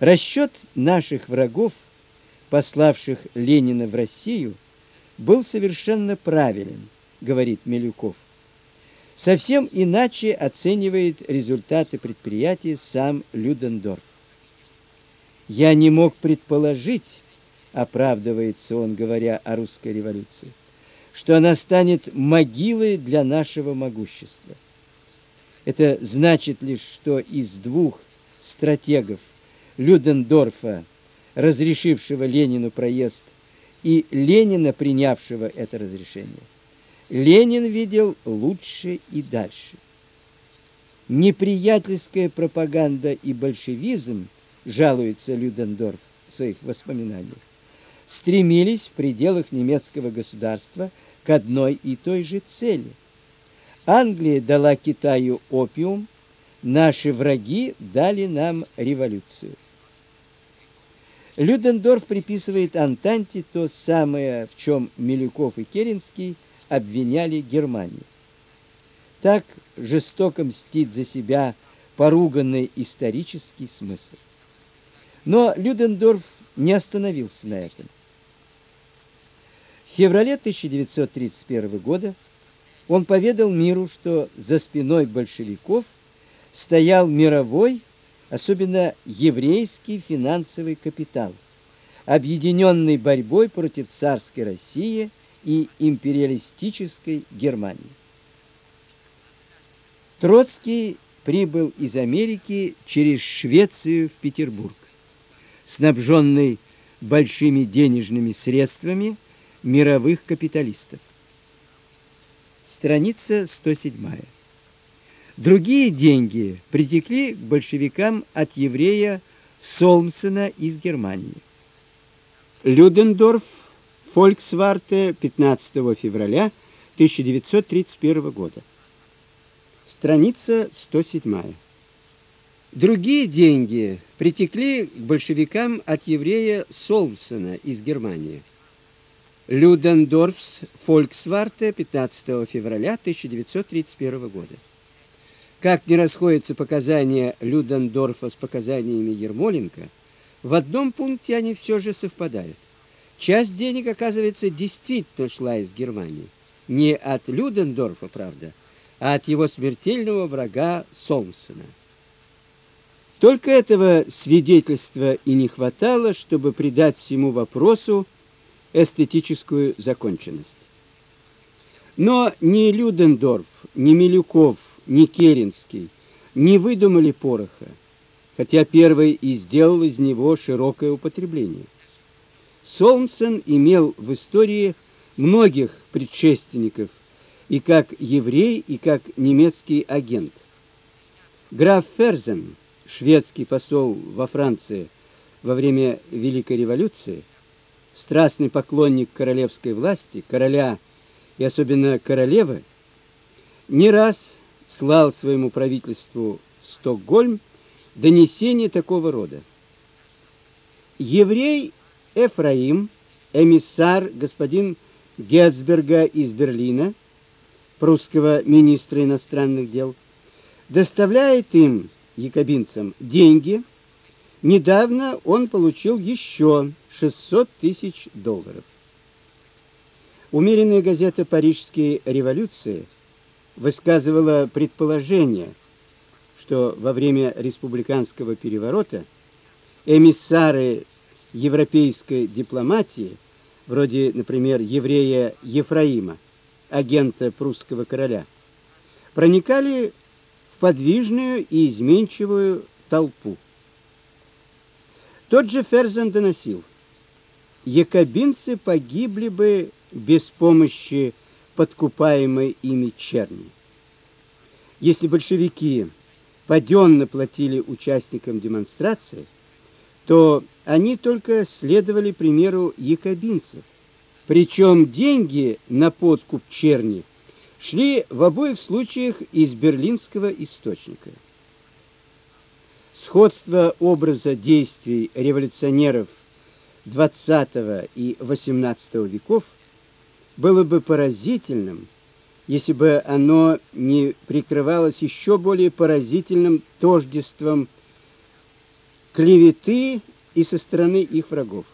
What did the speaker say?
Расчет наших врагов, пославших Ленина в Россию, был совершенно правилен, говорит Милюков. Совсем иначе оценивает результаты предприятия сам Людендорф. Я не мог предположить, оправдывается он, говоря о русской революции, что она станет могилой для нашего могущества. Это значит лишь, что из двух стратегов Людендорфа, разрешившего Ленину проезд, и Ленина, принявшего это разрешение, Ленин видел лучше и дальше. Неприятельская пропаганда и большевизм, жалуется Людендорф в своих воспоминаниях, стремились в пределах немецкого государства к одной и той же цели. Англия дала Китаю опиум, наши враги дали нам революцию. Людендорф приписывает Антанте то самое, в чем Милюков и Керенский обвиняли Германию. Так жестоко мстит за себя поруганный исторический смысл. Но Людендорф не остановился на этом. В феврале 1931 года он поведал миру, что за спиной большевиков стоял мировой, особенно еврейский финансовый капитал, объединенный борьбой против царской России и империалистической Германии. Троцкий прибыл из Америки через Швецию в Петербург, снабженный большими денежными средствами мировых капиталистов. Страница 107. Другие деньги притекли к большевикам от еврея Солмсена из Германии. Людендорф, Фольксварте, 15 февраля 1931 года. Страница 107. Другие деньги притекли к большевикам от еврея Солмсена из Германии. Людендорфс, Фольксварте, 15 февраля 1931 года. Как не расходятся показания Людендорфа с показаниями Ермоленко, в одном пункте они все же совпадают. Часть денег, оказывается, действительно шла из Германии. Не от Людендорфа, правда, а от его смертельного врага Сомсона. Только этого свидетельства и не хватало, чтобы придать всему вопросу эстетическую законченность. Но ни Людендорф, ни Милюков ни Керенский не выдумали пороха, хотя первый и сделал из него широкое употребление. Солнцен имел в истории многих предшественников и как еврей, и как немецкий агент. Граф Ферзен, шведский посол во Франции во время Великой революции, страстный поклонник королевской власти, короля и особенно королевы, не раз слал своему правительству в Стокгольм донесение такого рода. Еврей Эфраим, эмиссар господин Гетцберга из Берлина, прусского министра иностранных дел, доставляет им, якобинцам, деньги. Недавно он получил еще 600 тысяч долларов. Умеренная газета «Парижские революции» высказывала предположение, что во время республиканского переворота эмиссары европейской дипломатии, вроде, например, еврея Ефраима, агента прусского короля, проникали в подвижную и изменчивую толпу. Тот же Ферзен доносил: якобинцы погибли бы без помощи подкупаемой ими черни. Если большевики паденно платили участникам демонстрации, то они только следовали примеру якобинцев. Причем деньги на подкуп черни шли в обоих случаях из берлинского источника. Сходство образа действий революционеров XX и XVIII веков – было бы поразительным, если бы оно не прикрывалось еще более поразительным тождеством клеветы и со стороны их врагов.